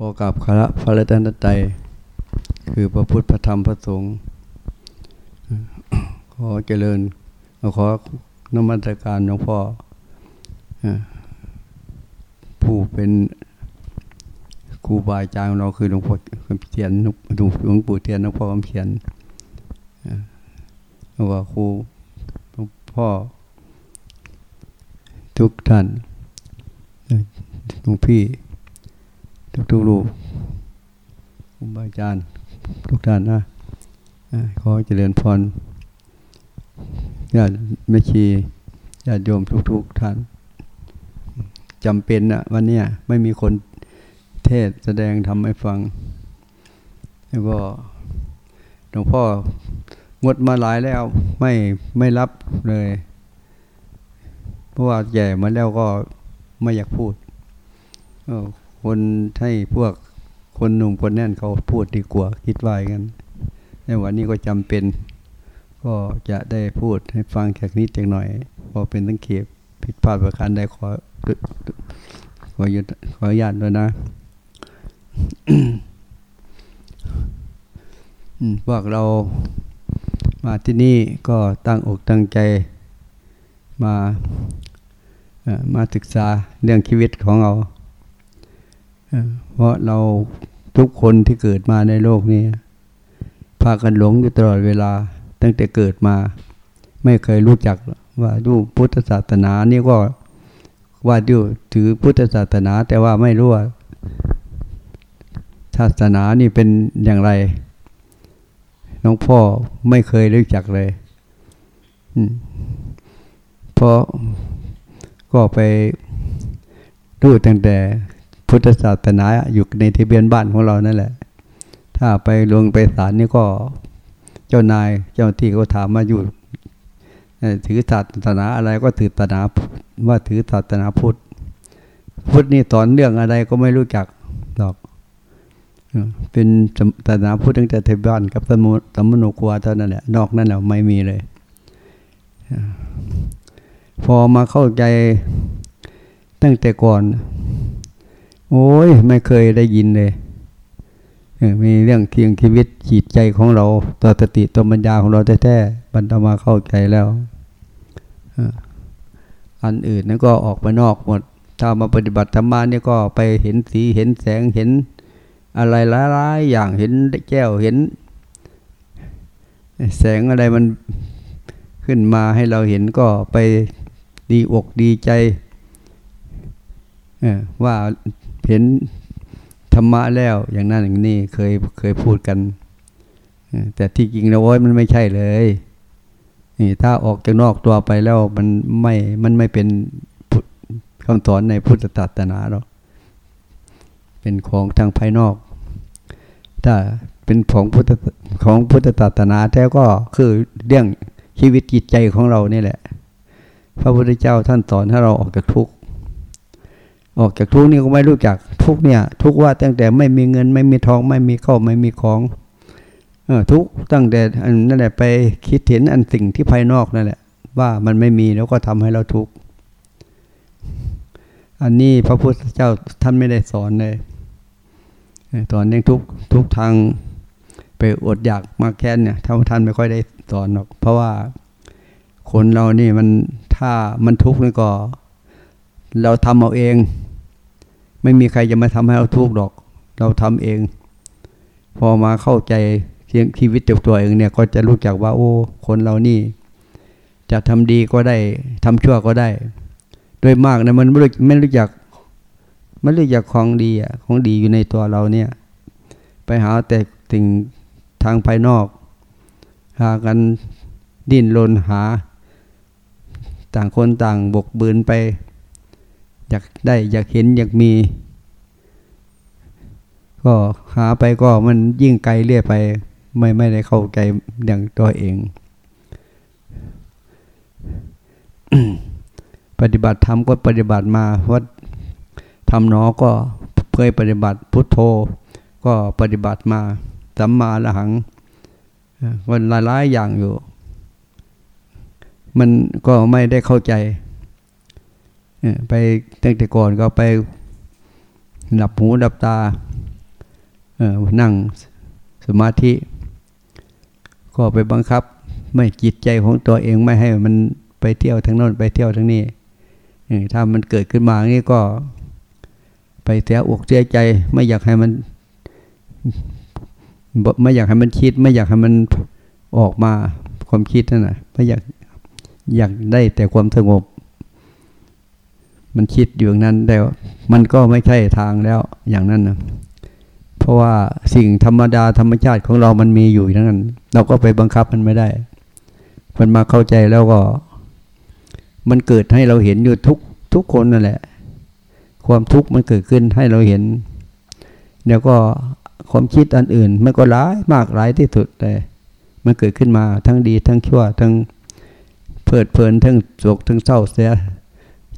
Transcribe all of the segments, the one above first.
ขอกราบคารพระรัตนตรัยคือพระพุทธพระธรรมพระสงฆ์ขอเจริญขอนมัสการหลวงพ่อผู้เป็นครูบาอาจารย์ของเราคือหลวงพ่อคำเทียนหลวงปู่เทียนหลวงพ่อคำเทียนว่าครูหลวงพ่อ ทุกท่านหลวงพี่ ทุกทุกรูปครูบาอาจารย์ทุกท่านนะขอเจริญพรญาติแม่ชีญาติโยมทุกๆท่านจำเป็นนะวันนี้ไม่มีคนเทศแสดงทำให้ฟัง แล้วก็หลวงพ่องดมาหลายแล้วไม่ไม่รับเลย เพราะว่าแย่มาแล้วก็ไม่อยากพูด คนให้พวกคนหนุ่มคนแน่นเขาพูดดีกว่าคิดว่าอย่างนั้นในวันนี้ก็จำเป็น ก็จะได้พูดให้ฟังแค่นิดจังหน่อย พอเป็นตั้งเขียบผิดพลาดประการใดขอขอยุขออนุญาตด้วยนะพวกเรามาที่นี่ก็ตั้งอกตั้งใจมามาศึกษาเรื่องชีวิตของเรา เพราะเราทุกคนที่เกิดมาในโลกนี้ พากันหลงอยู่ตลอดเวลา ตั้งแต่เกิดมา ไม่เคยรู้จักว่าดูพุทธศาสนานี่ก็ว่าดูถือพุทธศาสนา แต่ว่าไม่รู้ว่าศาสนานี่เป็นอย่างไรน้องพ่อไม่เคยรู้จักเลยเพราะก็ไปรู้ตั้งแต่ พุทธศาสนาอยู่ในทะเบียนบ้านของเรานั่นแหละ ถ้าไปลงไปศาลนี่ก็เจ้านายเจ้าที่เขาถามมาอยู่ถือศาสนาอะไรก็ถือศาสนาว่าถือศาสนาพุทธพุทธนี่สอนเรื่องอะไรก็ไม่รู้จักหรอก เป็นศาสนาพุทธตั้งแต่เทบานกับสมุสมุนกัวเท่านั้นแหละนอกนั้นแหละไม่มีเลย พอมาเข้าใจตั้งแต่ก่อน โอ้ยไม่เคยได้ยินเลยมีเรื่องเคียงชีวิตจิตใจของเราตัวสติตัวปัญญาของเราแท้ๆบรรดามาเข้าใจแล้วอันอื่นนั่นก็ออกไปนอกหมด ถ้ามาปฏิบัติธรรมานี่ก็ไปเห็นสีเห็นแสงเห็นอะไรหลายๆอย่างเห็นแก้วเห็น แสงอะไรมันขึ้นมาให้เราเห็นก็ไปดีอกดีใจว่า เห็นธรรมะแล้วอย่างนั้นอย่างนี้เคยเคยพูดกัน แต่ที่จริงแล้วโอ้ยมันไม่ใช่เลยนี่ถ้าออกจากนอกตัวไปแล้วมันไม่มันไม่เป็นคำสอนในพุทธศาสนาหรอกเป็นของทางภายนอก ถ้าเป็นของพุทธของพุทธศาสนาแท้ก็คือเรื่องชีวิตจิตใจของเรานี่แหละ พระพุทธเจ้าท่านสอนให้เราออกจากทุกข์ ออกจากทุกนี่ก็ไม่รู้จักทุกเนี่ยทุกว่าตั้งแต่ไม่มีเงินไม่มีทองไม่มีข้าวไม่มีของเออทุกตั้งแต่นั่นแหละไปคิดเห็นอันสิ่งที่ภายนอกนั่นแหละว่ามันไม่มีแล้วก็ทำให้เราทุกข์อันนี้พระพุทธเจ้าท่านไม่ได้สอนเลยสอนเรื่องทุกทุกทางไปอดอยากมาแค้นเนี่ยท่านท่านไม่ค่อยได้สอนหรอก เพราะว่าคนเรานี่มันถ้ามันทุกข์นี่ก็ เราทำเอาเอง ไม่มีใครจะมาทำให้เราทุกข์หรอก เราทำเอง พอมาเข้าใจเียงชีวิตตัวเองเนี่ย ก็จะรู้จักว่า โอ้ คนเรานี่ จะทำดีก็ได้ทำชั่วก็ได้ โดยมากนะมันไม่รู้ไม่รู้จักไม่รู้จักของดีอะของดีอยู่ในตัวเราเนี่ย ไปหาแต่สิ่งทางภายนอก หากันดิ้นรนหา ต่างคนต่างบกบืนไป อยากได้อยากเห็นอยากมี ก็หาไปก็มันยิ่งไกลเรื่อยไป ไม่ไม่ได้เข้าใจอย่างตัวเอง ปฏิบัติธรรมก็ปฏิบัติมาวัดทำหนอก็เคยปฏิบัติพุทโธ ก็ปฏิบัติมาสัมมาละหังวันหลายๆอย่างอยู่ มันก็ไม่ได้เข้าใจ ไปตั้งแต่ก่อนก็ไปหลับหูหลับตานั่งสมาธิ ก็ไปบังคับ ไม่จิตใจของตัวเองไม่ให้มันไปเที่ยวทั้งโน้นไปเที่ยวทั้งนี้ถ้ามันเกิดขึ้นมางี้ก็ ไปเสียอกเสียใจ ไม่อยากให้มันไม่อยากให้มันคิด ไม่อยากให้มันออกมาความคิดนั่นนะไม่อยากอยากได้แต่ความสงบ มันคิดอยู่อย่างนั้นแต่มันก็ไม่ใช่ทางแล้วอย่างนั้นนะเพราะว่าสิ่งธรรมดาธรรมชาติของเรามันมีอยู่อย่างนั้น เราก็ไปบังคับมันไม่ได้มันมาเข้าใจแล้วก็ มันเกิดให้เราเห็นอยู่ทุกทุกคนนั่นแหละ ความทุกข์มันเกิดขึ้นให้เราเห็นเดี๋ยวก็ความคิดอันอื่น มันก็ร้ายมากหลายที่สุดแต่มันเกิดขึ้นมาทั้งดีทั้งชั่วทั้งเพลิดเพลินทั้งโศกทั้งเศร้าเสีย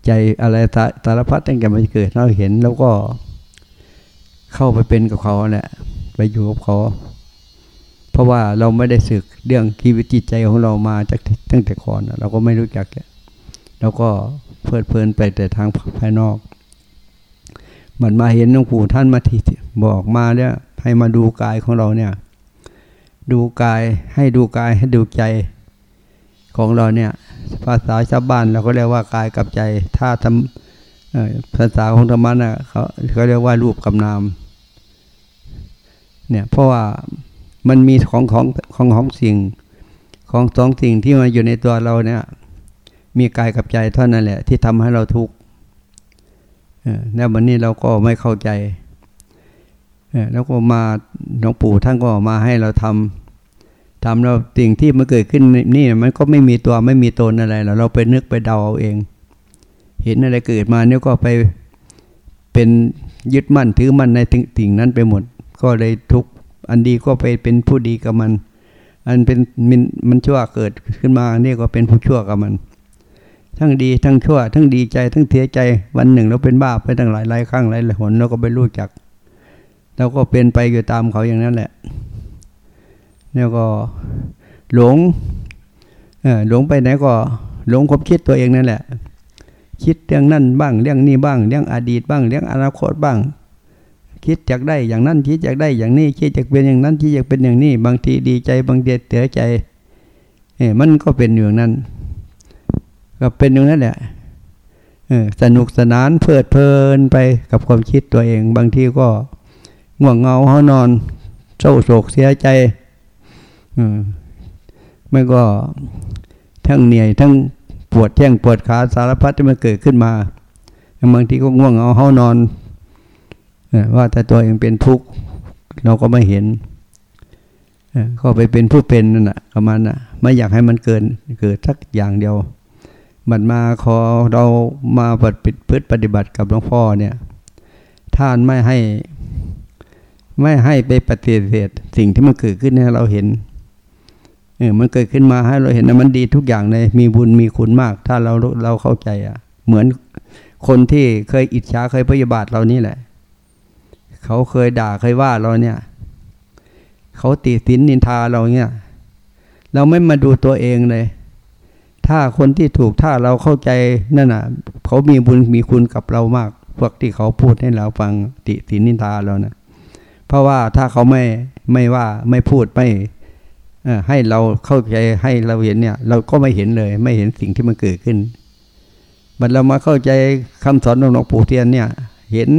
ใจอะไรสารพัดตั้งแต่มันเกิดเราเห็นแล้วก็เข้าไปเป็นกับเขาแหละไปอยู่กับเขา เพราะว่าเราไม่ได้ศึกเรื่องชีวิตจิตใจของเรามาจากตั้งแต่ก่อนเราก็ไม่รู้จักเราก็เพลิดเพลินไปแต่ทางภายนอก มันมาเห็นหลวงปู่ท่านมาทีบอกมาเนี่ยให้มาดูกายของเราเนี่ย ดูกายให้ดูกายให้ดูใจของเราเนี่ย ภาษาชาวบ้านเราก็เรียกว่ากายกับใจ ถ้าทำภาษาของธรรมะน่ะเขาเขาเรียกว่ารูปกับนาม เนี่ยเพราะว่ามันมีของของของของสิ่ง ของสองสิ่งที่มาอยู่ในตัวเราเนี่ย มีกายกับใจเท่านั้นแหละ ที่ทำให้เราทุกข์แล้ววันนี้เราก็ไม่เข้าใจแล้วก็มาหลวงปู่ท่านก็มาให้เราทำ ทำเราสิ่งที่มันเกิดขึ้นนี่มันก็ไม่มีตัวไม่มีตนอะไรเราเราไปนึกไปเดาเอาเอง เห็นอะไรเกิดมาเนี่ยก็ไปเป็นยึดมั่นถือมั่นในสิ่งนั้นไปหมด ก็เลยทุกอันดีก็ไปเป็นผู้ดีกับมัน อันเป็นมันมันชั่วเกิดขึ้นมาเนี่ยก็เป็นผู้ชั่วกับมัน ทั้งดีทั้งชั่ว ทั้งดีใจ ทั้งเสียใจวันหนึ่งเราเป็นบ้าไปตั้งหลายหลายครั้งหลายหลายหนเราก็ไปรู้จักเราก็เป็นไปอยู่ตามเขาอย่างนั้นแหละ แล้วก็หลงหลงไปไหนก็หลงความคิดตัวเองนั่นแหละ คิดเรื่องนั่นบ้างเรื่องนี้บ้างเรื่องอดีตบ้างเรื่องอนาคตบ้าง คิดอยากได้อย่างนั้นคิดอยากได้อย่างนี้คิดอยากเป็นอย่างนั้นคิดอยากเป็นอย่างนี้ บางทีดีใจบางทีเสียใจเอมันก็เป็นอย่างนั้น ก็เป็นอย่างนั้นแหละเออสนุกสนานเพลิดเพลินไปกับความคิดตัวเอง บางทีก็ง่วงเงาเขานอน เศร้าโศกเสียใจ ไม่ก็ทั้งเหนื่อยทั้งปวดแข้งปวดขาสารพัดที่มันเกิดขึ้นมาบางทีก็ง่วงเงาเขานอนว่าแต่ตัวเองเป็นทุกข์เราก็ไม่เห็นก็ไปเป็นผู้เป็นนั่นแหะประมาณน่ะ ไม่อยากให้มันเกินเกิดสักอย่างเดียวมันมาขอเรามาปฏิพฤติปฏิบัติกับหลวงพ่อเนี่ย ท่านไม่ให้ ไม่ให้ไปปฏิเสธสิ่งที่มันเกิดขึ้นให้เราเห็น เออมันเกิดขึ้นมาให้เราเห็นนะมันดีทุกอย่างเลยมีบุญมีคุณมาก ถ้าเราเราเข้าใจอะ เหมือนคนที่เคยอิจฉาเคยพยาบาทเรานี่แหละ เขาเคยด่าเคยว่าเราเนี่ย เขาติสินนินทาเราเนี่ย เราไม่มาดูตัวเองเลย ถ้าคนที่ถูกถ้าเราเข้าใจนั่นน่ะ เขามีบุญมีคุณกับเรามากพวกที่เขาพูดให้เราฟังติสินนินทาเรานะเพราะว่าถ้าเขาไม่ไม่ว่าไม่พูดไม่ ให้เราเข้าใจให้เราเห็นเนี่ย เราก็ไม่เห็นเลย ไม่เห็นสิ่งที่มันเกิดขึ้นบัดเรามาเข้าใจคำสอนของหลวงปู่เทียนเนี่ย เห็น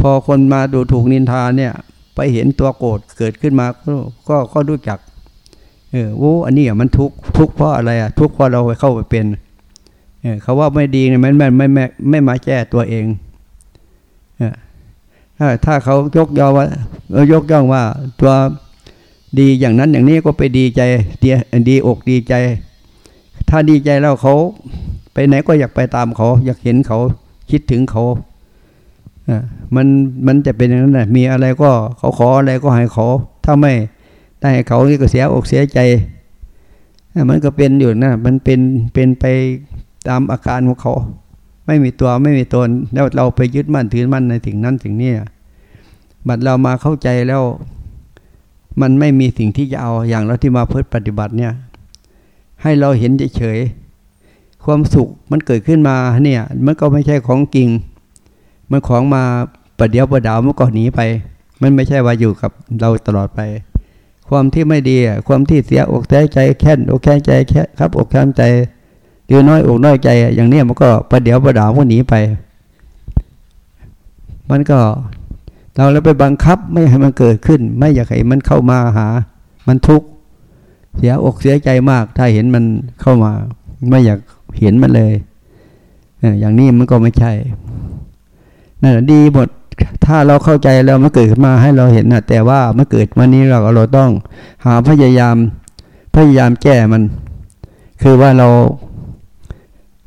พอคนมาดูถูกนินทาเนี่ย ไปเห็นตัวโกรธเกิดขึ้นมาก็ก็ก็รู้จัก เออโอ้อันนี้อะมันทุกทุกเพราะอะไรอะ ทุกเพราะเราไปเข้าไปเป็นเออเขาว่าไม่ดีเนี่ยมันไม่ไม่ไม่ไม่มาแก้ตัวเองถ้าเขายกย่องว่ายกย่องว่าตัว ดีอย่างนั้นอย่างนี้ก็ไปดีใจดีดีอกดีใจ ถ้าดีใจแล้วเขา ไปไหนก็อยากไปตามเขา อยากเห็นเขาคิดถึงเขาอ่ามันมันจะเป็นอย่างนั้นแหละมีอะไรก็เขาขออะไรก็ให้เขา ถ้าไม่ได้ให้เขานี่ก็เสียอกเสียใจมันก็เป็นอยู่นะมันเป็นเป็นไปตามอาการของเขา ไม่มีตัวไม่มีตน แล้วเราไปยึดมั่นถือมั่นในสิ่งนั้นสิ่งนี้บัดเรามาเข้าใจแล้ว มันไม่มีสิ่งที่จะเอาอย่างเราที่มาเพื่อปฏิบัติเนี่ย ให้เราเห็นเฉยๆความสุขมันเกิดขึ้นมาเนี่ย มันก็ไม่ใช่ของจริง มันของมาประเดี๋ยวประดาวมันก็หนีไป มันไม่ใช่ว่าอยู่กับเราตลอดไป ความที่ไม่ดีความที่เสียอกเสียใจแค้นอกแค้นใจแค่ครับ อกแค้นใจเดือน้อยอกน้อยใจอย่างนี้มันก็ประเดี๋ยวประดาวมันหนีไป มันก็ เราแล้วไปบังคับไม่ให้มันเกิดขึ้น ไม่อยากให้มันเข้ามาหา มันทุกข์เสียอกเสียใจมาก ถ้าเห็นมันเข้ามา ไม่อยากเห็นมันเลยอย่างนี้มันก็ไม่ใช่นั่นดีหมดถ้าเราเข้าใจแล้วมันเกิดขึ้นมาให้เราเห็นนะแต่ว่าเมื่อเกิดวันนี้เราเราต้องหาพยายามพยายามแก้มัน คือว่าเรา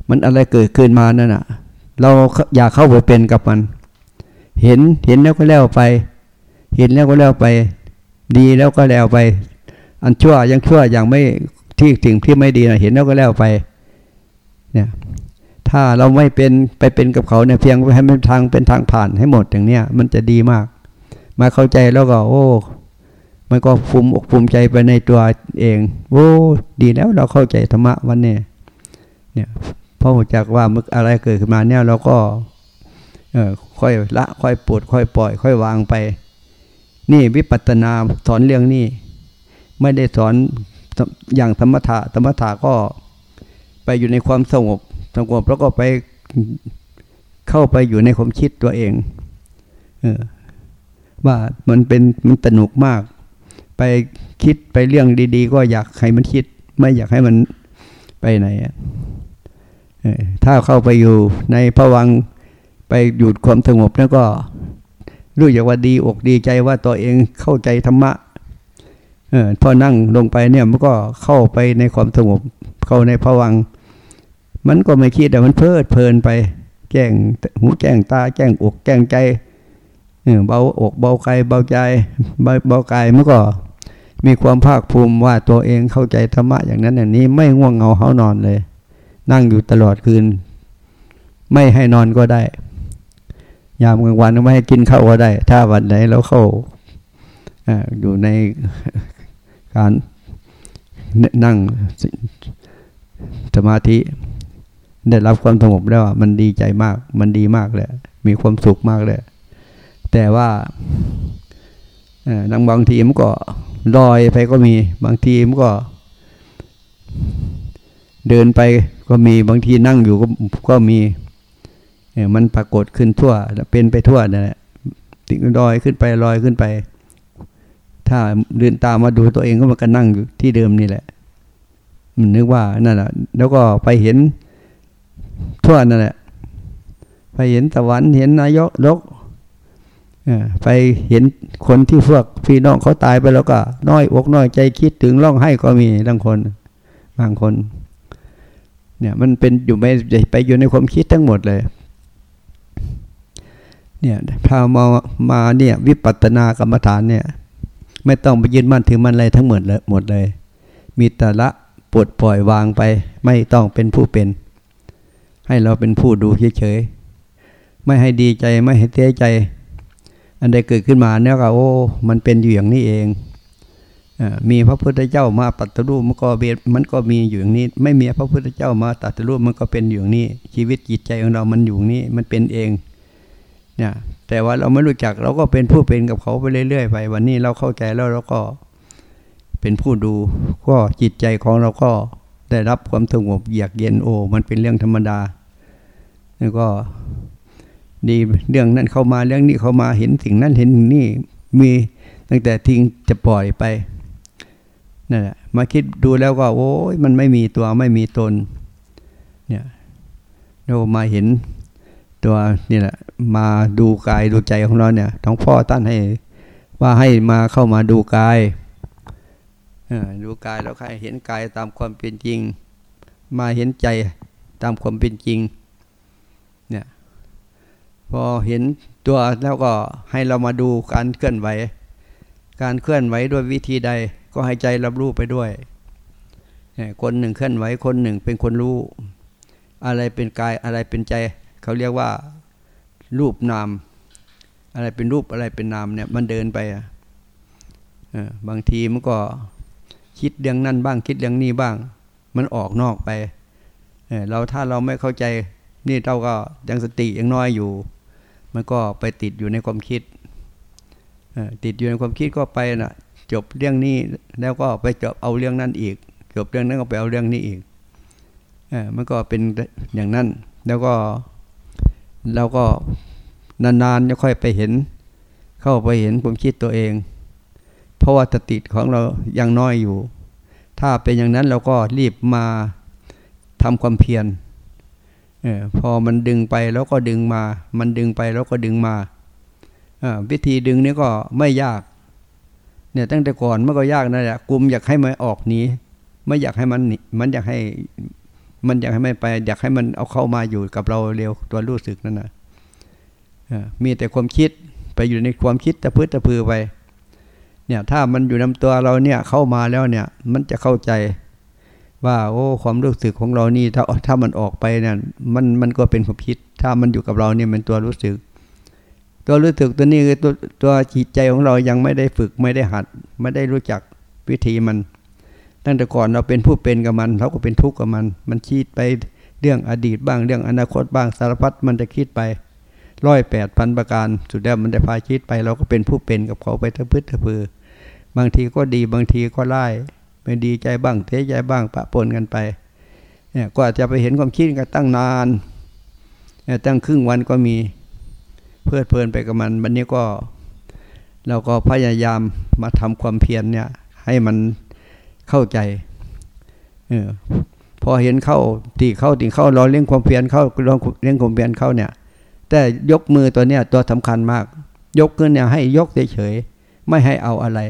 มันอะไรเกิดขึ้นมานั่นน่ะ เราอยากเข้าไปเป็นกับมัน เห็นเห็นแล้วก็แล้วไป เห็นแล้วก็แล้วไป ดีแล้วก็แล้วไป อันชั่วยังชั่วอย่างไม่ที่ถึงที่ไม่ดีนะเห็นแล้วก็แล้วไป เนี่ย ถ้าเราไม่เป็นไปเป็นกับเขาเนี่ยเพียงให้มันทางเป็นทางผ่านให้หมดอย่างเนี้ยมันจะดีมาก มาเข้าใจแล้วก็ โอ้มันก็ภูมิอกภูมิใจไปในตัวเองโอ้ดีแล้วเราเข้าใจธรรมะวันนี้เนี่ยพอจากว่ามึกอะไรเกิดขึ้นมาเนี่ยเราก็ เออค่อยละค่อยปวดค่อยปล่อย ค่อยวางไป นี่วิปัตนาสอนเรื่องนี้ ไม่ได้สอนอย่างธรรมถะธรรมถะก็ไปอยู่ในความสงบสงบแล้วก็ไปเข้าไปอยู่ในความคิดตัวเอง เออ ว่ามันเป็นมันสนุกมาก ไปคิดไปเรื่องดี ๆ ก็อยากให้มันคิด ไม่อยากให้มันไปไหนถ้าเข้าไปอยู่ในพวัง ไปหยุดความสงบแล้วก็รู้อย่างว่าดีอกดีใจว่าตัวเองเข้าใจธรรมะเออพอนั่งลงไปเนี่ยมันก็เข้าไปในความสงบเข้าในพวัง มันก็ไม่คิดแต่มันเพลิดเพลินไป แจ้งหูแจ้งตา แจ้งอกแจ้งใจเบาอกเบาใจเบาใจเบากายมันก็มีความภาคภูมิว่าตัวเองเข้าใจธรรมะอย่างนั้นอย่างนี้ไม่ง่วงเหงาเฮานอนเลย นั่งอยู่ตลอดคืน ไม่ให้นอนก็ได้ ยามกลางวันไม่ให้กินข้าวก็ได้ ถ้าวันไหนเราเข้าอยู่ในการนั่งสมาธิ ได้รับความสงบแล้วมันดีใจมาก มันดีมากเลยมีความสุขมากเลยแต่ว่านังบางทีมันก็ลอยไปก็มี บางทีมันก็ เดินไปก็มีบางทีนั่งอยู่ก็ก็มี มันปรากฏขึ้นทั่ว เป็นไปทั่วนั่นแหละติงลอยขึ้นไปลอยขึ้นไป ถ้าเดินตามมาดูตัวเองก็มันก็นั่งอยู่ที่เดิมนี่แหละมันนึกว่านั่นแหละแล้วก็ไปเห็นทั่วนั่นแหละ ไปเห็นตะวันเห็นนายกลกไปเห็นคนที่พวกพี่น้องเขาตายไปแล้วก็ น้อยอกน้อยใจคิดถึงร้องไห้ก็มีบางคน บางคน เนี่ยมันเป็นอยู่ไปไปอยู่ในความคิดทั้งหมดเลย เนี่ยพามามาเนี่ยวิปัตตนากรรมฐานเนี่ย ไม่ต้องไปยืนมั่นถือมั่นอะไรทั้งหมดเลยหมดเลย มีแต่ละปลดปล่อยวางไป ไม่ต้องเป็นผู้เป็น ให้เราเป็นผู้ดูเฉยๆไม่ให้ดีใจไม่ให้เสียใจ อันใดเกิดขึ้นมาเนี่ยก็โอ้ มันเป็นอยู่อย่างนี้เองอมีพระพุทธเจ้ามาตัดรูปมันก็เบียมันก็มีอยู่อย่างนี้ ไม่มีพระพุทธเจ้ามาตัดรูปมันก็เป็นอยู่อย่างนี้ ชีวิตจิตใจของเรามันอยู่นี้มันเป็นเอง เนี่ยแต่ว่าเราไม่รู้จักเราก็เป็นผู้เป็นกับเขาไปเรื่อยๆไป วันนี้เราเข้าใจแล้วเราก็เป็นผู้ดู ก็จิตใจของเราก็ได้รับความสงบเยือกเย็นโอ้มันเป็นเรื่องธรรมดาแล้วก็ดีเรื่องนั้นเข้ามาเรื่องนี้เข้ามาเห็นสิ่งนั้นเห็นนี่มีตั้งแต่ทิ้งจะปล่อยไปนั่นแหละมาคิดดูแล้วก็ โอ้ยมันไม่มีตัวไม่มีตน เนี่ยเรามาเห็น ตัวนี่แหละมาดูกายดูใจของเราเนี่ยท้องพ่อตั้นให้ว่าให้มาเข้ามาดูกายดูกายแล้วใครเห็นกายตามความเป็นจริง มาเห็นใจตามความเป็นจริงเนี่ยพอเห็นตัวแล้วก็ให้เรามาดูการเคลื่อนไหว การเคลื่อนไหวด้วยวิธีใด ก็ให้ใจรับรู้ไปด้วยคนหนึ่งเคลื่อนไหวคนหนึ่งเป็นคนรู้ อะไรเป็นกายอะไรเป็นใจ เขาเรียกว่ารูปนาม อะไรเป็นรูปอะไรเป็นนามเนี่ยมันเดินไปอะบางทีมันก็คิดเรื่องนั่นบ้างคิดเรื่องนี้บ้าง มันออกนอกไปเราถ้าเราไม่เข้าใจนี่เราก็ยังสติยังน้อยอยู่ มันก็ไปติดอยู่ในความคิดติดอยู่ในความคิดก็ไปนะ่ะ จบเรื่องนี้แล้วก็ไปจบเอาเรื่องนั้นอีก จบเรื่องนั้นก็ไปเอาเรื่องนี้อีกอมันก็เป็นอย่างนั้น แล้วก็ เราก็นานๆจะค่อยไปเห็น เข้าไปเห็นความคิดตัวเอง เพราะว่าสติของเรายังน้อยอยู่ ถ้าเป็นอย่างนั้นเราก็รีบมาทำความเพียรอพอมันดึงไปแล้วก็ดึงมา มันดึงไปแล้วก็ดึงมาวิธีดึงนี่ก็ไม่ยาก เนี่ยตั้งแต่ก่อนมันก็ยากนั่นแหละกลุ่มอยากให้มันออกหนีไม่อยากให้มันมันอยากให้ มันอยากให้มันไป อยากให้มันเอาเข้ามาอยู่กับเราเร็วตัวรู้สึกนั่นนะมีแต่ความคิดไปอยู่ในความคิดตะพื้นตะพือไปเนี่ยถ้ามันอยู่นำตัวเราเนี่ยเข้ามาแล้วเนี่ยมันจะเข้าใจว่าโอ้ความรู้สึกของเรานี่ถ้าถ้ามันออกไปเนี่ยมันมันก็เป็นความคิด ถ้ามันอยู่กับเราเนี่ยมันตัวรู้สึก ตัวรู้สึกตัวนี้คือตัวตัวจิตใจของเรายังไม่ได้ฝึกไม่ได้หัด ไม่ได้รู้จักวิธีมัน ตั้งแต่ก่อนเราเป็นผู้เป็นกับมันเราก็เป็นทุกข์กับมัน มันคิดไปเรื่องอดีตบ้างเรื่องอนาคตบ้างสารพัดมันจะคิดไปร้อยแปดพันประการ สุดแล้วมันจะพาคิดไป เราก็เป็นผู้เป็นกับเขาไปทั้งพืชทั้งพือบางทีก็ดีบางทีก็ร้ายไม่ดีใจบ้างเทใจบ้างปะปนกันไปเนี่ยกว่าจะไปเห็นความคิดกันตั้งนานตั้งครึ่งวันก็มีเพื่อเพลินไปกับมันวันนี้ก็ เราก็พยายามมาทำความเพียรเนี่ยให้มัน เข้าใจเออพอเห็นเข้าตีเข้าตีเข้ารอเลี้ยงความเพียรเข้ารอเลี้ยงความเพียรเข้าเนี่ย แต่ยกมือตัวเนี้ยตัวสำคัญมาก ยกขึ้นเนี่ยให้ยกเฉยๆไม่ให้เอาอะไร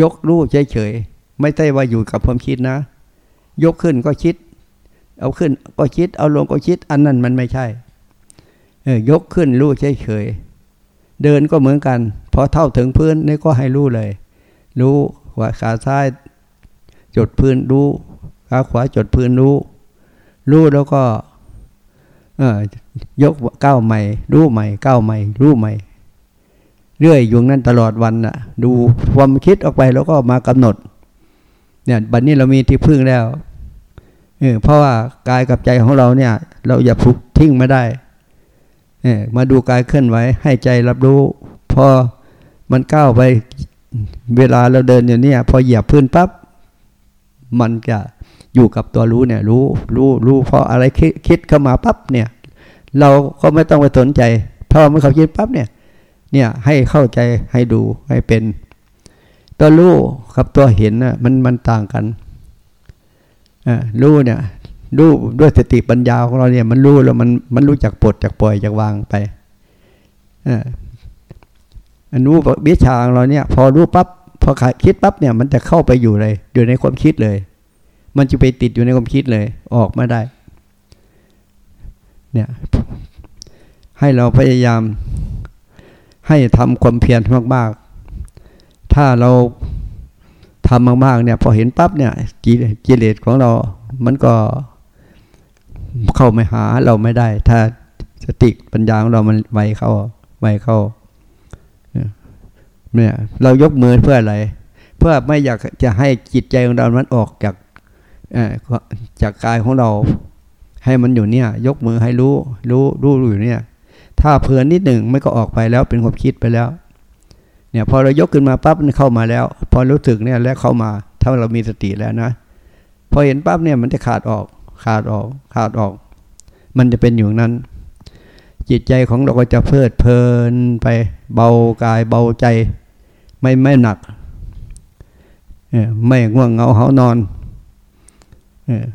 ยกรู้เฉยๆไม่ใช่ว่าอยู่กับความคิดนะ ยกขึ้นก็คิด เอาขึ้นก็คิด เอาลงก็คิด อันนั้นมันไม่ใช่เออยกขึ้นรู้เฉยเฉยเดินก็เหมือนกันพอเท่าถึงพื้นนี่ก็ให้รู้เลย รู้ว่าขาซ้าย จดพื้นรู้ขาขวาจดพื้นรู้ รู้แล้วก็ยกก้าวใหม่ รู้ใหม่ก้าวใหม่ รู้ใหม่ เรื่อยอยู่นั้นตลอดวันน่ะ ดูความคิดออกไปแล้วก็มากำหนด เนี่ยบัดนนี้เรามีที่พึ่งแล้วเออเพราะว่ากายกับใจของเราเนี่ย เราอย่าพุกทิ้งไม่ได้เออมาดูกายเคลื่อนไหวให้ใจรับรู้ พอมันก้าวไปเวลาเราเดินอยู่เนี่ย พอเหยียบพื้นปั๊บ มันจะอยู่กับตัวรู้เนี่ยรู้รู้รู้พออะไรคิดคิดเข้ามาปั๊บเนี่ย เราก็ไม่ต้องไปสนใจพอมันเขาคิดปั๊บเนี่ย เนี่ยให้เข้าใจให้ดูให้เป็น ตัวรู้กับตัวเห็นน่ะมันมันต่างกันรู้เนี่ยรู้ด้วยสติปัญญาของเราเนี่ยมันรู้แล้วมันมันรู้จักปลดจากปล่อยจากวางไปอันรู้วิชาของเราเนี่ย พอรู้ปั๊บ พอคิดปั๊บเนี่ยมันจะเข้าไปอยู่เลยอยู่ในความคิดเลย มันจะไปติดอยู่ในความคิดเลย ออกไม่ได้ เนี่ย ให้เราพยายาม ให้ทำความเพียรมากๆ ถ้าเราทำมากๆเนี่ย พอเห็นปั๊บเนี่ยกิเลสของเรา มันก็เข้าไม่หาเราไม่ได้ ถ้าสติปัญญาของเรามันไวเข้าไวเข้า เนี่ยเรายกมือเพื่ออะไร เพื่อไม่อยากจะให้จิตใจของเรามันออกจากจากกายของเรา ให้มันอยู่เนี่ย ยกมือให้รู้ รู้รู้อยู่เนี่ย ถ้าเพลินนิดหนึ่งไม่ก็ออกไปแล้วเป็นความคิดไปแล้ว เนี่ยพอเรายกขึ้นมาปั๊บเข้ามาแล้ว พอรู้สึกเนี่ยแล้วเข้ามาถ้าเรามีสติแล้วนะพอเห็นปั๊บเนี่ยมันจะขาดออก ขาดออก ขาดออก มันจะเป็นอยู่นั้น จิตใจของเราก็จะเพลิดเพลินไปเบากายเบาใจ ไม่ไม่หนักไม่ง่วงเหงาเหานอน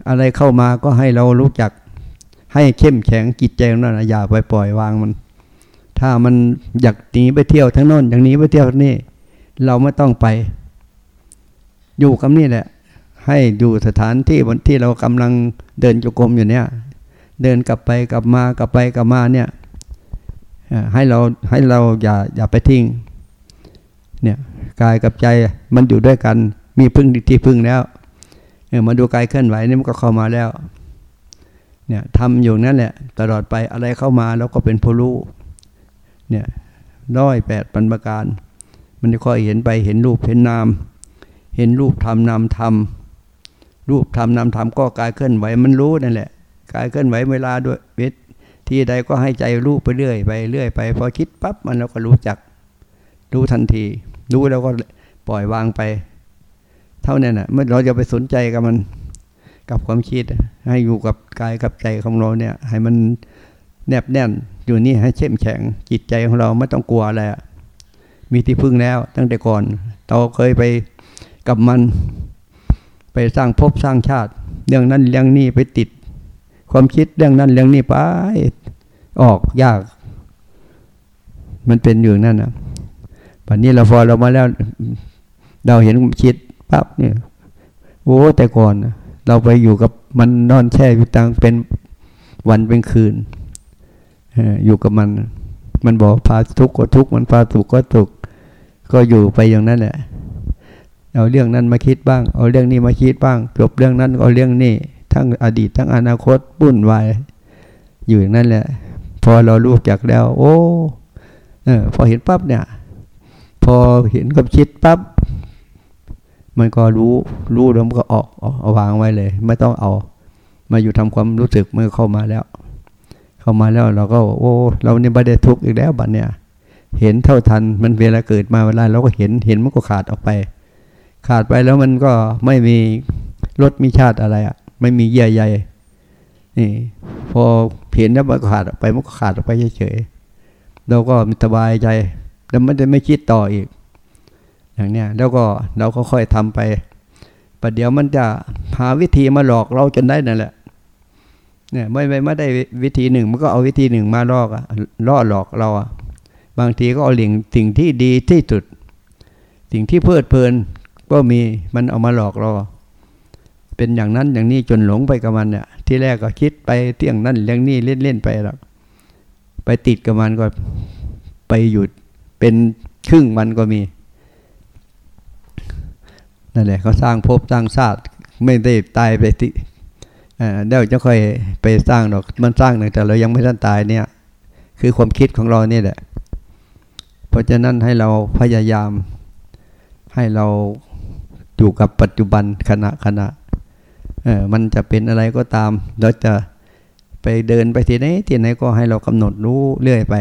อะไรเข้ามาก็ให้เรารู้จัก ให้เข้มแข็งจิตใจของเราอย่าไปปล่อยวางมัน ถ้ามันอยากหนีไปเที่ยวทั้งน้นอย่างนี้ไปเที่ยวนี่ เราไม่ต้องไป อยู่กับนี่แหละ ให้อยู่สถานที่บนที่เรากำลังเดินจุกรมอยู่เนี่ย เดินกลับไปกลับมากลับไปกลับมาเนี่ยให้เราให้เราอย่าอย่าไปทิ้ง เนี่ยกายกับใจมันอยู่ด้วยกัน มีพึ่งที่พึ่งแล้วเออมาดูกายเคลื่อนไหวนี่มันก็เข้ามาแล้วเนี่ยทำอยู่นั่นแหละตลอดไปอะไรเข้ามาแล้วก็เป็นผู้รู้เนี่ยร้อยแปดปันประการ มันจะค่อยเห็นไปเห็นรูปเห็นนาม เห็นรูปทำนามทำรูปทำนามทำก็กายเคลื่อนไหวมันรู้นั่นแหละกายเคลื่อนไหวเวลาด้วยเวทที่ใดก็ให้ใจรู้ไปเรื่อยไปเรื่อยไปพอคิดปั๊บมันเราก็รู้จัก รู้ทันที รู้แล้วก็ปล่อยวางไป เท่านั้นนะเมื่อเราจะไปสนใจกับมันกับความคิด ให้อยู่กับกายกับใจของเราเนี่ย ให้มันแนบแน่นอยู่นี่ให้เข้มแข็งจิตใจของเราไม่ต้องกลัวอะไรมีที่พึ่งแล้วตั้งแต่ก่อนเราเคยไปกับมัน ไปสร้างภพสร้างชาติ เรื่องนั้นเรื่องนี้ไปติด ความคิดเรื่องนั้นเรื่องนี้ไปออกยาก มันเป็นอยู่นั่นนะ ปัจนี้เราพอเรามาแล้ว เราเห็นคิดปั๊บเนี่ยโอ้แต่ก่อนเราไปอยู่กับมันนอนแช่อยู่ตังเป็นวันเป็นคืนอยู่กับมัน มันบอกพาทุกข์ก็ทุกข์มันพาสุขก็สุขก็อยู่ไปอย่างนั้นแหละเอาเรื่องนั้นมาคิดบ้าง เอาเรื่องนี้มาคิดบ้างจบเรื่องนั้นเอาเรื่องนี้ทั้งอดีตทั้งอนาคตปุ้นวายอยู่อย่างนั้นแหละ พอเรารู้จักแล้ว โอ้เออพอเห็นปั๊บเนี่ย พอเห็นกับคิดปั๊บมันก็รู้รู้แล้วมันก็ออกเอาวางไว้เลย ไม่ต้องเอา มาอยู่ทำความรู้สึกเมื่อเข้ามาแล้ว เข้ามาแล้วเราก็ โอ้ เราเนี่ยไม่ได้ทุกข์อีกแล้วบัดเนี่ย เห็นเท่าทันมันเวลาเกิดมาเวลาเราก็เห็นเห็นมันก็ขาดออกไป ขาดไปแล้วมันก็ไม่มีรสมีชาติอะไรอะ ไม่มีเยื่อใยนี่พอเห็นแล้วมันก็ขาดออกไปมันก็ขาดออกไปเฉยๆเราก็มีสบายใจ แล้วมันจะไม่คิดต่ออีก อย่างเนี้ยแล้วก็เราก็ค่อยทำไปประเดี๋ยวมันจะหาวิธีมาหลอกเราจนได้นั่นแหละ เนี่ยไม่ไม่ไม่ได้วิธีหนึ่ง มันก็เอาวิธีหนึ่งมาลอกอะล่อหลอกเราอะบางทีก็เอาหลิงสิ่งที่ดีที่สุด สิ่งที่เพลิดเพลิน ก็มีมันเอามาหลอกเรา เป็นอย่างนั้นอย่างนี้จนหลงไปกับมันเนี่ยที่แรกก็คิดไปเที่ยงนั่นเรื่องนี้เล่นเล่นไปหรอกไปติดกับมันก็ไปหยุด เป็นครึ่งวันก็มีนั่นแหละเขาสร้างภพสร้างชาติไม่ได้ตายไปที่เดี๋ยวจะค่อยไปสร้างหรอกมันสร้างหนึ่งแต่เรายังไม่ทันตายเนี่ย คือความคิดของเราเนี่ยแหละ เพราะฉะนั้นให้เราพยายามให้เราอยู่กับปัจจุบันขณะขณะเออมันจะเป็นอะไรก็ตาม เราจะไปเดินไปที่ไหนที่ไหนก็ให้เรากำหนดรู้เรื่อยไป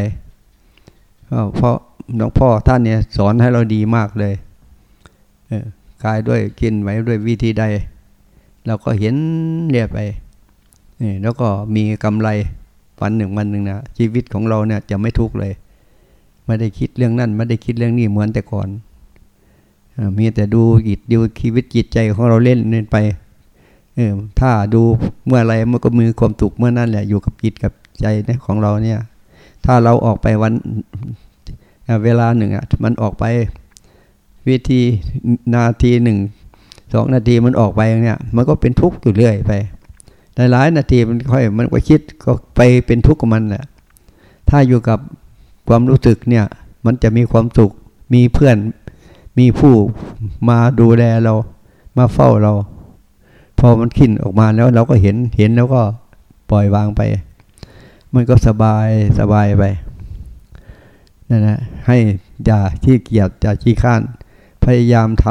เพราะ หลวงพ่อท่านเนี่ยสอนให้เราดีมากเลยเออกายด้วยกินไว้ด้วยวิธีใด เราก็เห็นเรียบไปนี่แล้วก็มีกำไรวันหนึ่งวันหนึ่งนะชีวิตของเราเนี่ยจะไม่ทุกข์เลย ไม่ได้คิดเรื่องนั้นไม่ได้คิดเรื่องนี้เหมือนแต่ก่อนมีแต่ดูจิตดูชีวิตจิตใจของเราเล่นเล่นไปเออถ้าดูเมื่อไรมันก็มือความสุขเมื่อนั้นแหละอยู่กับจิตกับใจของเราเนี่ย ถ้าเราออกไปวัน เวลาหนึ่งอะมันออกไปวิธีนาทีหนึ่งสองนาทีมันออกไปอย่างเนี้ยมันก็เป็นทุกข์อยู่เรื่อยไปหลายนาทีมันค่อยมันก็คิดก็ไปเป็นทุกข์กับมันแหละถ้าอยู่กับความรู้สึกเนี่ยมันจะมีความสุขมีเพื่อนมีผู้มาดูแลเรา มาเฝ้าเรา พอมันขิ้นออกมาแล้วเราก็เห็นเห็นแล้วก็ปล่อยวางไป มันก็สบายสบายไป นั่นแหละให้อย่าที่เกียจอย่าขี้ข้าน พยายามท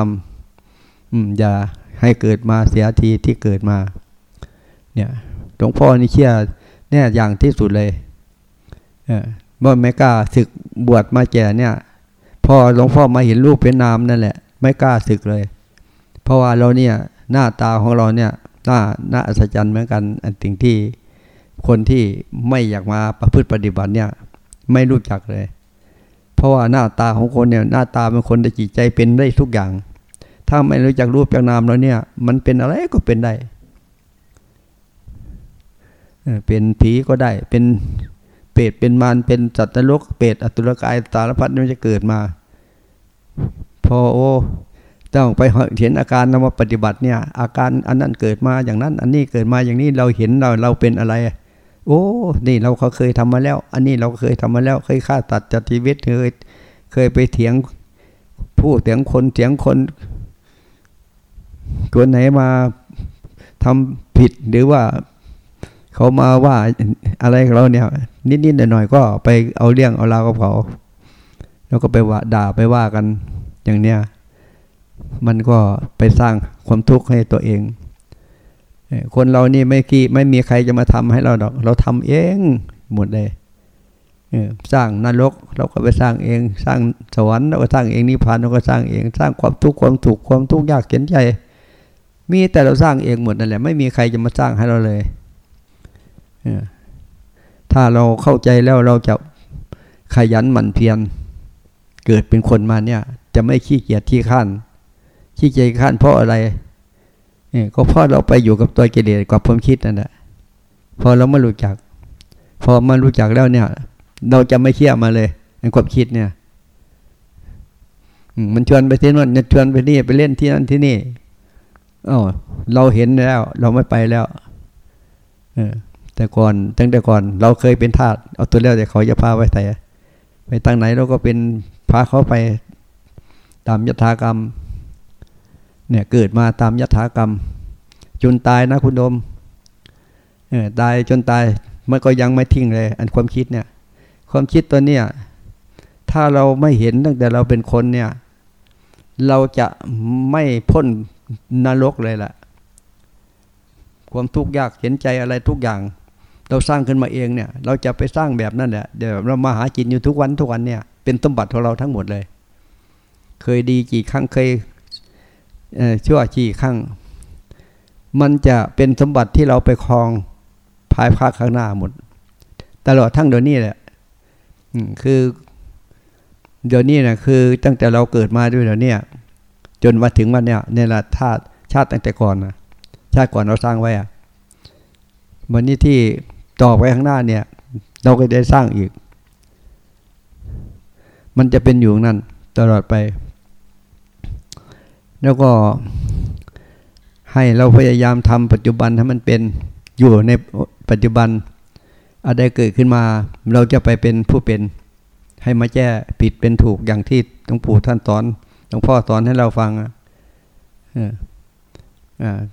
ำอย่าให้เกิดมาเสียทีที่เกิดมา เนี่ยหลวงพ่อนี่เชื่อเนี่ยอย่างที่สุดเลยเมื่อไม่กล้าศึกบวชมาแก่เนี่ย พอหลวงพ่อมาเห็นรูปเป็นนามนั่นแหละ ไม่กล้าศึกเลย เพราะว่าเราเนี่ยหน้าตาของเราเนี่ยหน้าหน้าอัศจรรย์เหมือนกันอันสิ่งที่คนที่ไม่อยากมาประพฤติปฏิบัติเนี่ย ไม่รู้จักเลย ราะว่าหน้าตาของคนเนี่ยหน้าตาเป็นคนแต่จิตใจเป็นได้ทุกอย่าง ถ้าไม่รู้จักรูปจักนามแล้วเนี่ย มันเป็นอะไรก็เป็นได้ เป็นผีก็ได้ เป็นเปรตเป็นมารเป็นจัตตลกเปรตอตุรกายสารพัดมันจะเกิดมา พอโอ้ต้องไปเห็นอาการนำมาปฏิบัติเนี่ย อาการอันนั้นเกิดมาอย่างนั้น อันนี้เกิดมาอย่างนี้เราเห็นเราเราเป็นอะไร โอ้ นี่เราเขาเคยทำมาแล้ว อันนี้เราเคยทำมาแล้ว เคยฆ่าตัดจัดชีวิตเคยเคยไปเถียงผู้เถียงคนเถียงคนคนไหนมาทำผิดหรือว่าเขามาว่าอะไรเราเนี่ย นิดๆหน่อยๆก็ไปเอาเรื่องเอาราวกับเขาแล้วก็ไปว่าด่าไปว่ากันอย่างเนี้ยมันก็ไปสร้างความทุกข์ให้ตัวเอง คนเรานี่ไม่กี่ไม่มีใครจะมาทำให้เราดอก เราทำเองหมดเลยสร้างนรกเราก็ไปสร้างเอง สร้างสวรรค์เราก็สร้างเองนิพพานเราก็สร้างเอง สร้างความทุกข์ความถูกความทุกข์ยากเข็นใจ มีแต่เราสร้างเองหมดนั่นแหละไม่มีใครจะมาสร้างให้เราเลยถ้าเราเข้าใจแล้วเราจะขยันหมั่นเพียรเกิดเป็นคนมาเนี่ย จะไม่ขี้เกียจที่ข้านขี้เกียจข้านเพราะอะไร เนี่ยก็เพราะเราไปอยู่กับตัวกิเลสกับความคิดนั่นแหละพอเราไม่รู้จัก พอมารู้จักแล้วเนี่ย เราจะไม่เคี่ยมาเลยในความคิดเนี่ยมันชวนไปที่นั่นชวนไปนี่ไปเล่นที่นั่นที่นี่อ๋อเราเห็นแล้ว เราไม่ไปแล้ว เออ แต่ก่อนตั้งแต่ก่อน เราเคยเป็นทาสเอาตัวเลี้ยวแต่เขาจะพาไปแต่ไปตั้งไหนเราก็เป็นพาเขาไป ตามยถากรรม เนี่ยเกิดมาตามยถากรรม จนตายนะคุณโดมตายจนตายมันก็ยังไม่ทิ้งเลย อันความคิดเนี่ยความคิดตัวเนี้ยถ้าเราไม่เห็นตั้งแต่เราเป็นคนเนี่ย เราจะไม่พ้นนรกเลยล่ะ ความทุกข์ยากเห็นใจอะไรทุกอย่าง เราสร้างขึ้นมาเองเนี่ย เราจะไปสร้างแบบนั้นแหละเดี๋ยวเรามาหากินอยู่ทุกวันทุกวันเนี่ยเป็นสมบัติของเราทั้งหมดเลย เคยดีกี่ครั้งเคย ชั่วกี่ครั้งมันจะเป็นสมบัติที่เราไปครองภายภาคข้างหน้าหมด ตลอดทั้งเดี๋ยวนี้แหละคือ เดี๋ยวนี้นะคือ ตั้งแต่เราเกิดมาด้วยเดี๋ยวนี้จนมาถึงวันเนี้ยในละธาตุชาติตั้งแต่ก่อนนะชาติก่อนเราสร้างไว้อะวันนี้ที่ต่อไปข้างหน้าเนี่ย เราก็ได้สร้างอีก มันจะเป็นอยู่นั่นตลอดไป แล้วก็ให้เราพยายามทำปัจจุบันให้มันเป็นอยู่ในปัจจุบันอะไรเกิดขึ้นมา เราจะไปเป็นผู้เป็น ให้มาแก้ผิดเป็นถูกอย่างที่หลวงปู่ท่านสอนหลวงพ่อสอนให้เราฟัง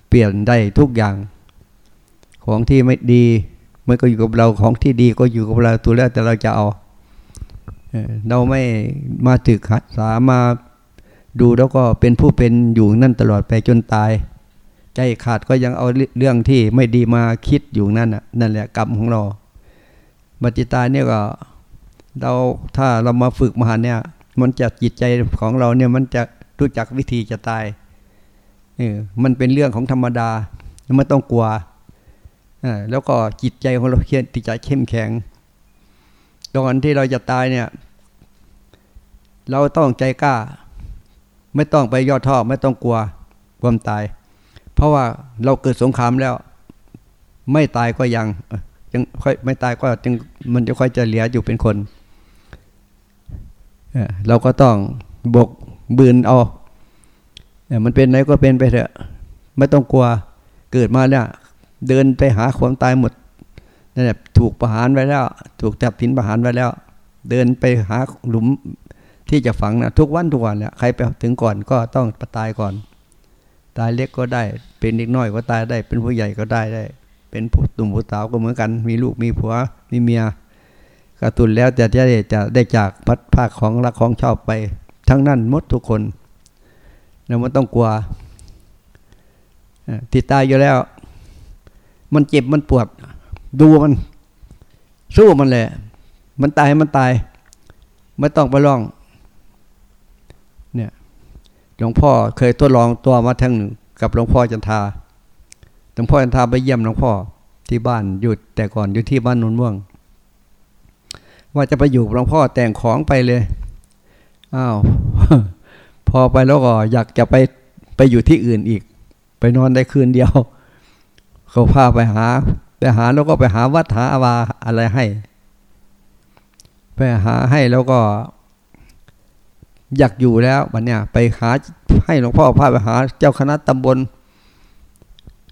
เปลี่ยนได้ทุกอย่าง ของที่ไม่ดีมันก็อยู่กับเราของที่ดีก็อยู่กับเราตัวแล้วแต่เราจะเอาเราไม่มาถึกหัดสามา ดูแล้วก็เป็นผู้เป็นอยู่นั่นตลอดไปจนตาย ใจขาดก็ยังเอาเรื่องที่ไม่ดีมาคิดอยู่นั่นน่ะนั่นแหละกรรมของเราบัติตาเนี่ยก็เราถ้าเรามาฝึกมหาเนี่ย มันจะจิตใจของเราเนี่ยมันจะรู้จักวิธีจะตายเออมันเป็นเรื่องของธรรมดาไม่ต้องกลัวอ่าแล้วก็จิตใจของเราเขียนติใจเข้มแข็งตอนที่เราจะตายเนี่ย เราต้องใจกล้า ไม่ต้องไปย่อท่อไม่ต้องกลัวความตาย เพราะว่าเราเกิดสงครามแล้ว ไม่ตายก็ยังยังค่อยไม่ตายก็จึงมันจะค่อยจะเหลืออยู่เป็นคนเราก็ต้องบกบืนเอามันเป็นไหนก็เป็นไปเถอะ ไม่ต้องกลัวเกิดมาเนี่ยเดินไปหาความตายหมดนั่นแหละถูกประหารไว้แล้ว ถูกจับผินประหารไว้แล้ว เดินไปหาหลุม ที่จะฝังนะทุกวันทุกวันเนี่ยใครไปถึงก่อนก็ต้องตายก่อน ตายเล็กก็ได้ เป็นเด็กน้อยก็ตายได้ เป็นผู้ใหญ่ก็ได้ได้ เป็นผู้ตุ่มผู้สาวก็เหมือนกัน มีลูกมีผัวมีเมียกระตุนแล้วจะจะได้จะได้จากพัดภาคของรักของชอบไป ทั้งนั้นหมดทุกคนเราไม่ต้องกลัวที่ตายอยู่แล้ว มันเจ็บมันปวด ดูมัน สู้มันแหละมันตายมันตาย ไม่ต้องไปร้อง หลวงพ่อเคยทดลองตัวมาทั้งหนึ่งกับหลวงพ่อจันทาหลวงพ่อจันทาไปเยี่ยมหลวงพ่อที่บ้านหยุดแต่ก่อนอยู่ที่บ้านนนม่วง ว่าจะไปอยู่หลวงพ่อแต่งของไปเลยอ้าวพอไปแล้วก็อยากจะไปไปอยู่ที่อื่นอีก ไปนอนได้คืนเดียวเขาพาไปหาไปหาแล้วก็ไปหาวัดหาอาวาอะไรให้ ไปหาให้แล้วก็ อยากอยู่แล้ววันเนี้ยไปหาให้หลวงพ่อพาไปหา เจ้าคณะตำบล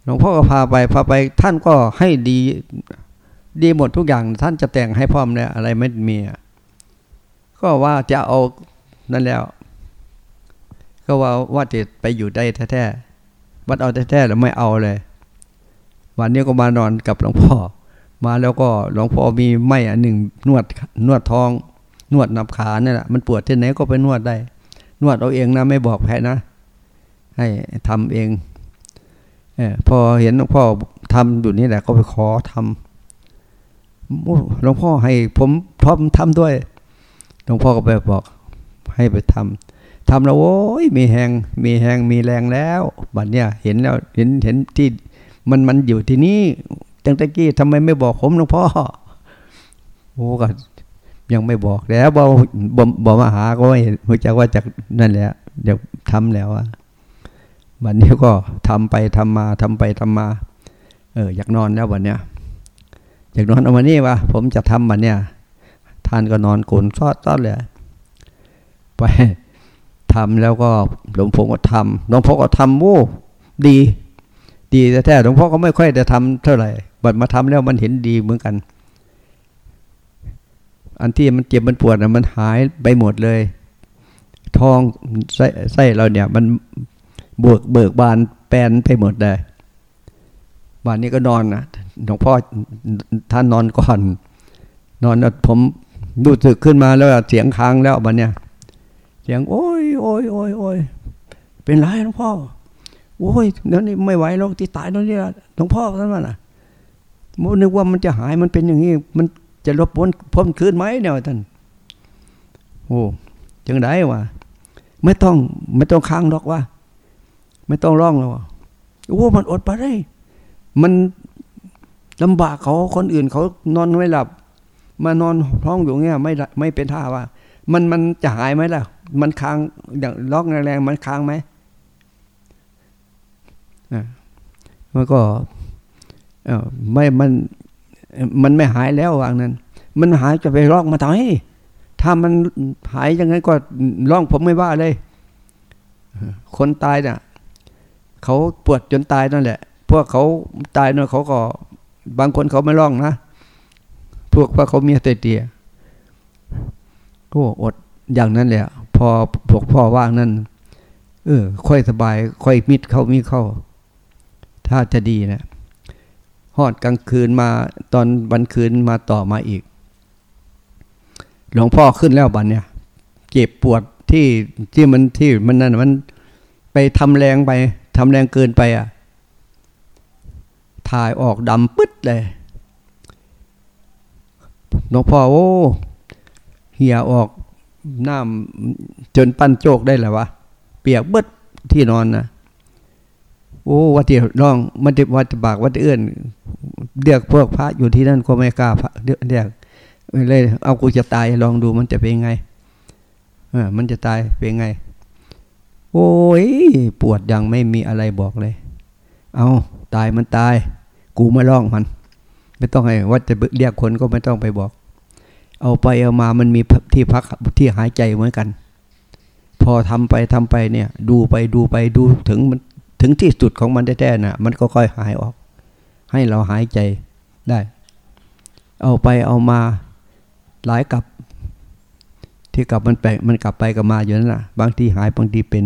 หลวงพ่อก็พาไปพาไปท่านก็ให้ดีดีหมดทุกอย่าง ท่านจะแต่งให้พร้อมเนี่ยอะไรไม่มีก็ว่าจะเอานั่นแล้ว ก็ว่าว่าจะไปอยู่ได้แท้ๆวัดเอาแท้ๆแล้วไม่เอาเลย วันนี้ก็มานอนกับหลวงพ่อ มาแล้วก็หลวงพ่อมีไม้อันหนึ่งนวดนวดท้อง นวดนับขาเนี่ยแหละมันปวดที่ไหนก็ไปนวดได้ นวดเอาเองนะไม่บอกแพ้นะ ให้ทำเองเอพอเห็นหลวงพ่อทำอยู่นี่แหละก็ไปขอทหลวงพ่อให้ผมพร้อมทำด้วยหลวงพ่อก็ไปบอกให้ไปทำทำแล้วโอ้ยมีแหงมีแหงมีแรงแล้วบัดเนี้ยเห็นแล้วเห็นเห็นที่มันมันอยู่ที่นี่ตั้งแต่กี้ทำไมไม่บอกผมหลวงพ่อโอ้ก็ ยังไม่บอกแล้วบอกบอกมาหาก็ไม่รู้จักว่าจากนั่นแหละเดี๋ยวทำแล้วอะวันนี้ก็ทำไปทำมาทำไปทำมา เอออยากนอนแล้ววันเนี้ยอยากนอนเอาวันนี้วะผมจะทำวันเนี้ยท่านก็นอนโกนซอดซอดเลยไปทำแล้วก็หลวงพ่อก็ทำหลวงพ่อก็ทำโอ้ดี ดีแต่แท้หลวงพ่อก็ไม่ค่อยจะทำเท่าไหร่บัดมาทำแล้วมันเห็นดีเหมือนกัน อันที่มันเจ็บมันปวดนะมันหายไปหมดเลย ท้องไส้ไส้เราเนี่ย มันบวกเบิกบานแปนไปหมดเลยวันนี้ก็นอนนะหลวงพ่อท่านนอนก่อน นอนผมดูสึกขึ้นมาแล้วเสียงค้างแล้ววันเนี้ยเสียงโอ้ยโอ้ยโอ้ยโอ้ยเป็นไรหลวงพ่อโอ้ยเดี๋ยวนี้ไม่ไหวแล้วที่ตายตรงนี้หลวงพ่อท่านว่าน่ะมนึกว่ามันจะหายมันเป็นอย่างนี้มัน จะลบพ้นพ้นคืนไหมเนี่ยท่านโอ้จังไดวะไม่ต้องไม่ต้องค้างหรอกว่า ไม่ต้องร้องแล้วโอ้มันอดไปได้ มันลำบากเขาคนอื่นเขานอนไม่หลับ มานอนท้องอยู่เงี้ยไม่ไม่เป็นท่าว่า มันมันจะหายไหมล่ะ มันค้างอย่างล็อกแรงๆมันค้างไหมมันก็ไม่มัน มันไม่หายแล้ววางนั้น มันหายจะไปร้องมาทำไมถ้ามันหายยังไงก็ร้องผมไม่ว่าเลย คนตายเนี่ยเขาปวดจนตายนั่นแหละ พวกเขาตายนั่นเขาก็ บางคนเขาไม่ร้องนะ พวกว่าเขามีเตียก็อดอย่างนั้นแหละพอพวกพ่อว่างนั่นเออ ค่อยสบาย ค่อยมิดเข้ามีเข้า ถ้าจะดีนะ หอดกลางคืนมาตอนวันคืนมาต่อมาอีก หลวงพ่อขึ้นแล้วบันเนี่ย เจ็บปวดที่ที่มันที่มันนั่นมันไปทำแรงไปทำแรงเกินไปอะถ่ายออกดำปึ๊ดเลยหลวงพ่อโอ้เหี่ยออกน้ำจนปั้นโจกได้และวะเปียกเบิดที่นอนนะโอ้วัดที่ร้องมันจะวัดบากวัดเอื้อน เรียกพวกพระอยู่ที่นั่นก็ไม่กล้าพระเรียกเลยเอากูจะตายลองดูมันจะเป็นไงเออมันจะตายเป็นไง โอ้ยปวดยังไม่มีอะไรบอกเลย เอาตายมันตาย กูไม่ร้องมัน ไม่ต้องให้วัดจะเรียกคนก็ไม่ต้องไปบอก เอาไปเอามามันมีที่พักที่หายใจเหมือนกัน พอทำไปทำไปเนี่ย ดูไปดูไปดูถึงมันถึงที่สุดของมันแท้ๆนะ่ะ มันก็ค่อยหายออก ให้เราหายใจได้ เอาไปเอามาหลายกับ ที่กลับมันแปลมันกลับไปกลับมาอยู่นั่นนะบางทีหายบางทีเป็น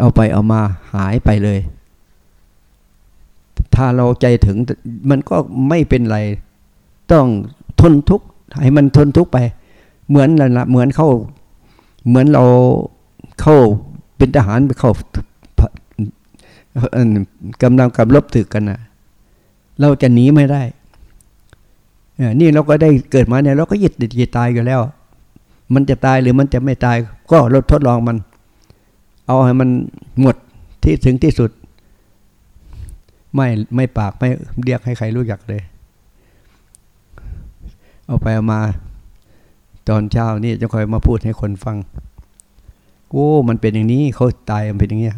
เอาไปเอามาหายไปเลย ถ้าเราใจถึงมันก็ไม่เป็นไร ต้องทนทุกข์ให้มันทนทุกข์ไป เหมือนละเหมือนเข้า เหมือนเราเข้าเป็นทหารไปเข้ากำลังกับลบตึกกันนะ เราจะหนีไม่ได้นี่เราก็ได้เกิดมาเนี่ยเราก็ยึดติดยึดตายอยู่แล้ว มันจะตายหรือมันจะไม่ตาย ก็เราทดลองมัน เอาให้มันหมดที่ถึงที่สุด ไม่ไม่ปากไม่เรียกให้ใครรู้จักเลย เอาไปเอามาตอนเช้านี่จะคอยมาพูดให้คนฟังโอ้ มันเป็นอย่างนี้เขาตายมันเป็นอย่างนี้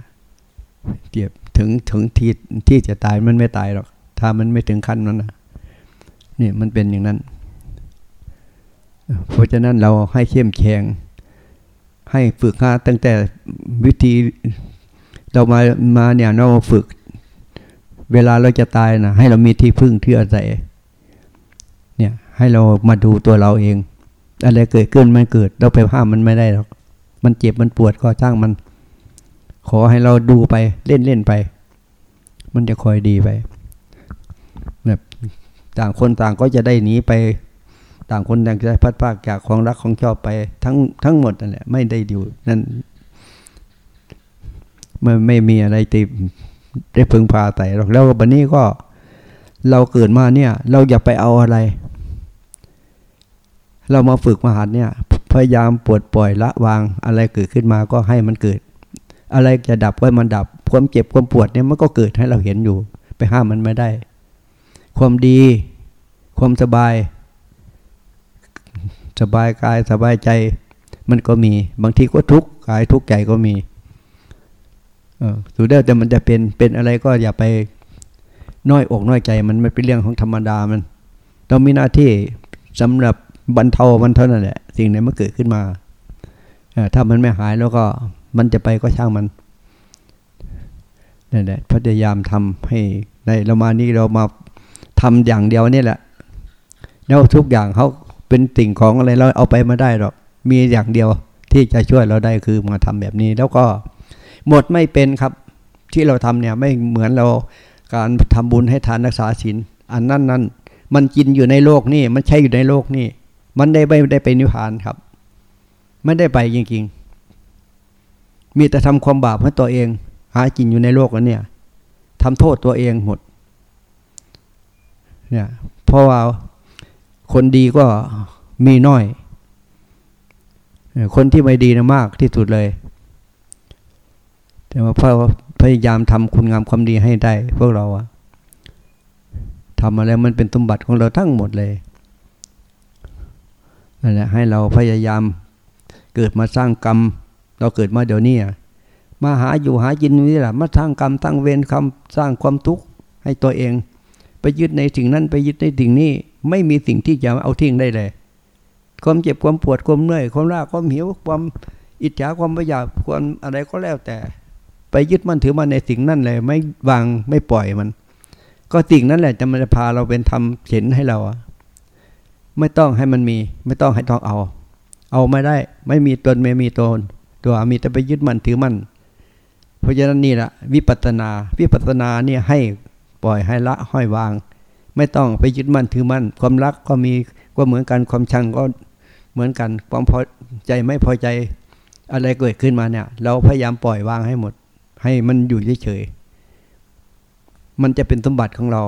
เกียบถึงถึงที่ที่จะตายมันไม่ตายหรอก ถ้ามันไม่ถึงขั้นนั้นนะนี่มันเป็นอย่างนั้น เพราะฉะนั้นเราให้เข้มแข็งให้ฝึกหาตั้งแต่วิธีเรามามาเนี่ยเราฝึก เวลาเราจะตายนะให้เรามีที่พึ่งที่อาศัยเนี่ยให้เรามาดูตัวเราเอง อะไรเกิดขึ้นมันเกิด เราไปห้ามมันไม่ได้หรอกมันเจ็บมันปวดก็ช่างมัน ขอให้เราดูไปเล่นเล่นไป มันจะคอยดีไป ต่างคนต่างก็จะได้หนีไป ต่างคนต่างจะพัดพากจากของรักของชอบไปทั้งทั้งหมดนั่นแหละไม่ได้อยู่นั่นมันไม่มีอะไรติได้พึงพาแต่หรอกแล้ววันนี้ก็เราเกิดมาเนี่ย เราอย่าไปเอาอะไร เรามาฝึกมหัดเนี่ย พยายามปลดปล่อยละวางอะไรเกิดขึ้นมาก็ให้มันเกิด อะไรจะดับก็มันดับ ความเจ็บความปวดเนี่ยมันก็เกิดให้เราเห็นอยู่ ไปห้ามมันไม่ได้ ความดี ความสบาย สบายกายสบายใจ มันก็มี บางทีก็ทุกข์กายทุกข์ใจก็มีเออสุดแล้วแต่มันจะเป็นเป็นอะไรก็อย่าไปน้อยอกน้อยใจ มันไม่เป็นเรื่องของธรรมดามันเรามีหน้าที่สำหรับบรรเทามันเท่านั้นแหละสิ่งไหนมันเกิดขึ้นมาถ้ามันไม่หายแล้วก็มันจะไปก็ช่างมันนั่นแหละพยายามทำให้ในเรามานี้เรามา ทำอย่างเดียวนี่แหละแล้วทุกอย่างเขาเป็นสิ่งของอะไรเราเอาไปมาได้หรอก มีอย่างเดียวที่จะช่วยเราได้คือมาทำแบบนี้ แล้วก็หมดไม่เป็นครับ ที่เราทำเนี่ยไม่เหมือนเราการทำบุญให้ทานรักษาศีลอันนั้นนั้นมันกินอยู่ในโลกนี่มันใช้อยู่ในโลกนี่มันได้ไม่ได้ไปนิพพานครับ ไม่ได้ไปจริงๆ มีแต่ทำความบาปให้ตัวเอง หากินอยู่ในโลกอันเนี่ยทำโทษตัวเองหมด เนี่ยเพราะว่าคนดีก็มีน้อย คนที่ไม่ดีนะมากที่สุดเลย แต่ว่าพพยายามทำคุณงามความดีให้ได้ พวกเราอะทำอะไรมันเป็นสมบัติของเราทั้งหมดเลยนั่นแหละให้เราพยายามเกิดมาสร้างกรรม เราเกิดมาเดี๋ยวนี้มาหาอยู่หากินนี่แหละมาสร้างกรรมสร้างเวรคำสร้างความทุกข์ให้ตัวเอง ไปยึดในสิ่งนั้นไปยึดในสิ่งนี้ ไม่มีสิ่งที่จะเอาทิ้งได้เลย ความเจ็บความปวดความเหนื่อยความร่าความหิวความอิจฉาความประหยัดความอะไรก็แล้วแต่ ไปยึดมันถือมันในสิ่งนั้นเลย ไม่วางไม่ปล่อยมัน ก็สิ่งนั้นแหละจะมันจะพาเราเป็นทำเห็นให้เราไม่ต้องให้มันมี ไม่ต้องให้ต้องเอา เอาไม่ได้ ไม่มีตนไม่มีตน ตัวมีแต่ไปยึดมันถือมันเพราะฉะนั้นนี่แหละวิปัสนา วิปัสนาเนี่ยให้ ปล่อยให้ละห้อยวาง ไม่ต้องไปยึดมั่นถือมั่น ความรักก็มีก็เหมือนกันความชังก็เหมือนกันความพอใจไม่พอใจอะไรเกิดขึ้นมาเนี่ย เราพยายามปล่อยวางให้หมด ให้มันอยู่เฉยๆมันจะเป็นสมบัติของเรา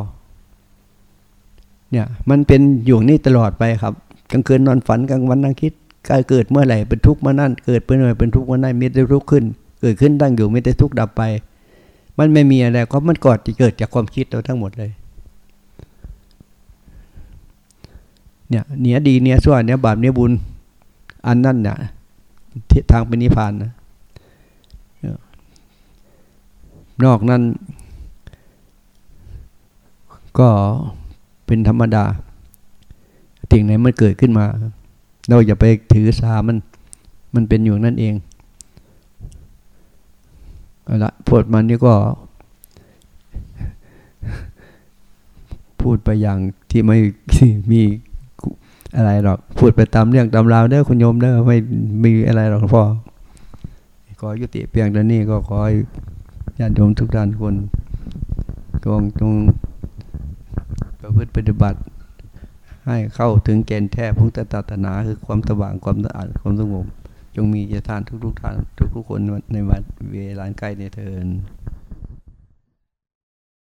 เนี่ยมันเป็นอยู่นี่ตลอดไปครับกลางคืนนอนฝันกลางวันนั่งคิดกายเกิดเมื่อไหร่เป็นทุกข์เมานั่นเกิดเป็นเมื่อเป็นทุกข์เมานั่นมีแต่ทุกข์ขึ้น เกิดขึ้นตั้งอยู่มีแต่ทุกข์ดับไป มันไม่มีอะไรก็มันกอดที่เกิดจากความคิดเราทั้งหมดเลย เนี่ยเนียดีเนียชั่วเนียบาปเนียบุญ อันนั่นเนี่ยทางเป็นนิพพานนะนอกนั้น ก็เป็นธรรมดาสิ่งไหนมันเกิดขึ้นมา เราอย่าไปถือสามัน มันเป็นอยู่นั่นเอง ละพูดมันนี่ก็ พูดไปอย่างที่ไม่มีอะไรหรอก พูดไปตามเรื่องตามราวเด้อคุณโยมเด้อไม่มีอะไรหรอกพ่อขอยุติเพียงเท่านี้ก็ขอญาติโยมทุกท่านคนจงจงประพฤติปฏิบัติ ให้เข้าถึงเกณฑ์แท้พุทธศาสนาคือความสว่างความสะอาดความสงบ จงมีเจตานทุกๆท่านทุกๆคนในวันเวลาใกล้ในเทิน